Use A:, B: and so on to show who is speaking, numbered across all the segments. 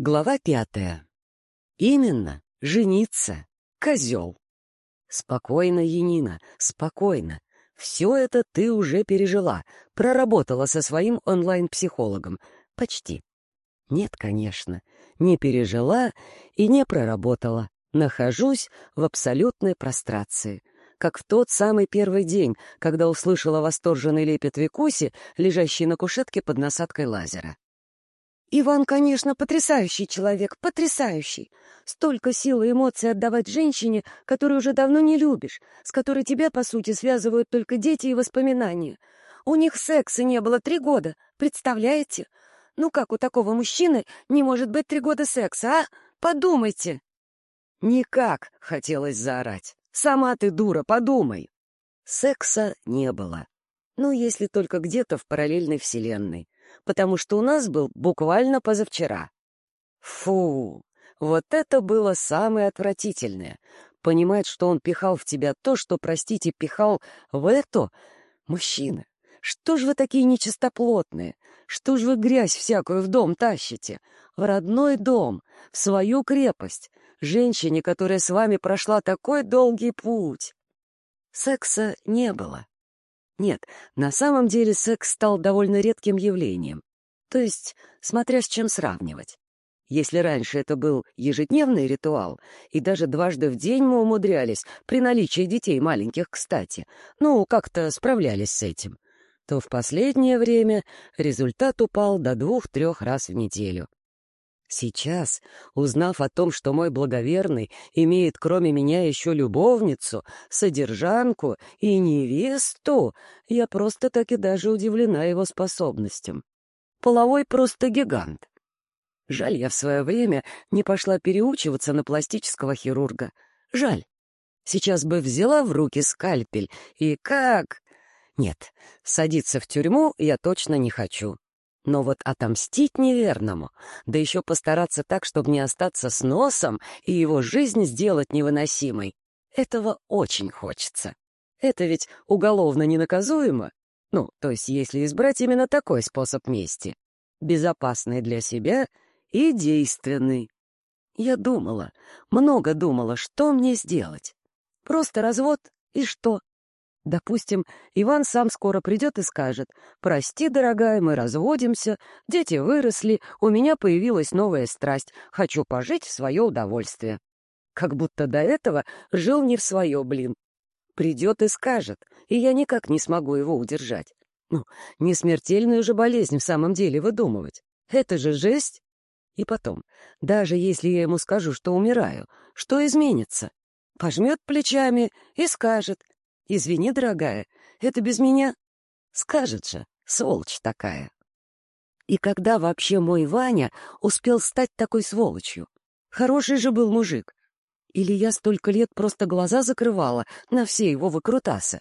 A: Глава пятая. Именно, жениться. Козел. Спокойно, Янина, спокойно. Все это ты уже пережила, проработала со своим онлайн-психологом. Почти. Нет, конечно, не пережила и не проработала. Нахожусь в абсолютной прострации. Как в тот самый первый день, когда услышала восторженный лепет Викуси, лежащий на кушетке под насадкой лазера.
B: Иван, конечно, потрясающий человек, потрясающий. Столько сил и эмоций отдавать женщине, которую уже давно не любишь, с которой тебя, по сути, связывают только дети и воспоминания. У них секса не было три года, представляете? Ну как у такого мужчины не может быть три года секса, а? Подумайте.
A: Никак, хотелось заорать. Сама ты дура, подумай. Секса не было. Ну, если только где-то в параллельной вселенной потому что у нас был буквально позавчера. Фу, вот это было самое отвратительное. Понимать, что он пихал в тебя то, что, простите, пихал в это. Мужчина, что ж вы такие нечистоплотные? Что ж вы грязь всякую в дом тащите? В родной дом, в свою крепость, женщине, которая с вами прошла такой долгий путь. Секса не было. Нет, на самом деле секс стал довольно редким явлением. То есть, смотря с чем сравнивать. Если раньше это был ежедневный ритуал, и даже дважды в день мы умудрялись, при наличии детей маленьких, кстати, ну, как-то справлялись с этим, то в последнее время результат упал до двух-трех раз в неделю. Сейчас, узнав о том, что мой благоверный имеет кроме меня еще любовницу, содержанку и невесту, я просто так и даже удивлена его способностям. Половой просто гигант. Жаль, я в свое время не пошла переучиваться на пластического хирурга. Жаль. Сейчас бы взяла в руки скальпель и как... Нет, садиться в тюрьму я точно не хочу. Но вот отомстить неверному, да еще постараться так, чтобы не остаться с носом и его жизнь сделать невыносимой, этого очень хочется. Это ведь уголовно ненаказуемо. Ну, то есть если избрать именно такой способ мести. Безопасный для себя и действенный. Я думала, много думала, что мне сделать. Просто развод и что? Допустим, Иван сам скоро придет и скажет, «Прости, дорогая, мы разводимся, дети выросли, у меня появилась новая страсть, хочу пожить в свое удовольствие». Как будто до этого жил не в свое, блин. Придет и скажет, и я никак не смогу его удержать. Ну, не смертельную же болезнь в самом деле выдумывать. Это же жесть. И потом, даже если я ему скажу, что умираю, что изменится? Пожмет плечами и скажет, «Извини, дорогая, это без меня?» Скажет же, сволочь такая. И когда вообще мой Ваня успел стать такой сволочью? Хороший же был мужик. Или я столько лет просто глаза закрывала на все его выкрутасы?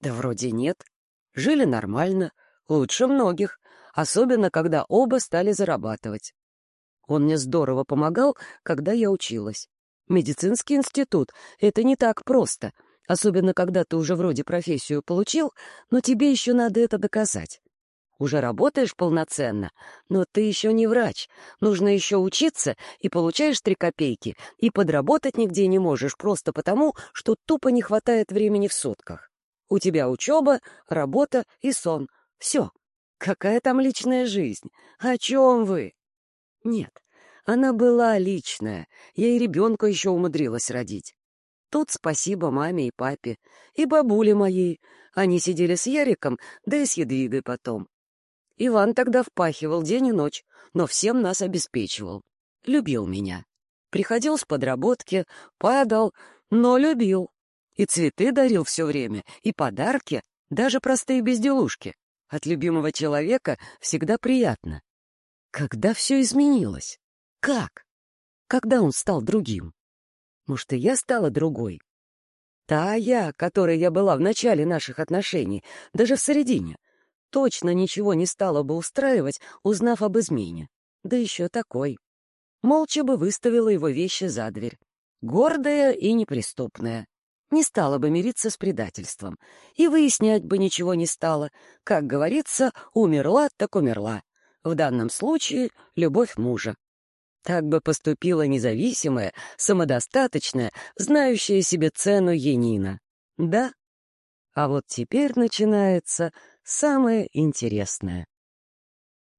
A: Да вроде нет. Жили нормально, лучше многих, особенно когда оба стали зарабатывать. Он мне здорово помогал, когда я училась. Медицинский институт — это не так просто — Особенно, когда ты уже вроде профессию получил, но тебе еще надо это доказать. Уже работаешь полноценно, но ты еще не врач. Нужно еще учиться, и получаешь три копейки, и подработать нигде не можешь просто потому, что тупо не хватает времени в сутках. У тебя учеба, работа и сон. Все. Какая там личная жизнь? О чем вы? Нет, она была личная. Я и ребенка еще умудрилась родить. Тут спасибо маме и папе, и бабуле моей. Они сидели с Яриком, да и с Едвигой потом. Иван тогда впахивал день и ночь, но всем нас обеспечивал. Любил меня. Приходил с подработки, падал, но любил. И цветы дарил все время, и подарки, даже простые безделушки. От любимого человека всегда приятно. Когда все изменилось? Как? Когда он стал другим? Может, и я стала другой? Та я, которой я была в начале наших отношений, даже в середине, точно ничего не стала бы устраивать, узнав об измене. Да еще такой. Молча бы выставила его вещи за дверь. Гордая и неприступная. Не стала бы мириться с предательством. И выяснять бы ничего не стала. Как говорится, умерла так умерла. В данном случае — любовь мужа. Так бы поступила независимая, самодостаточная, знающая себе цену Енина. Да? А вот теперь начинается самое интересное.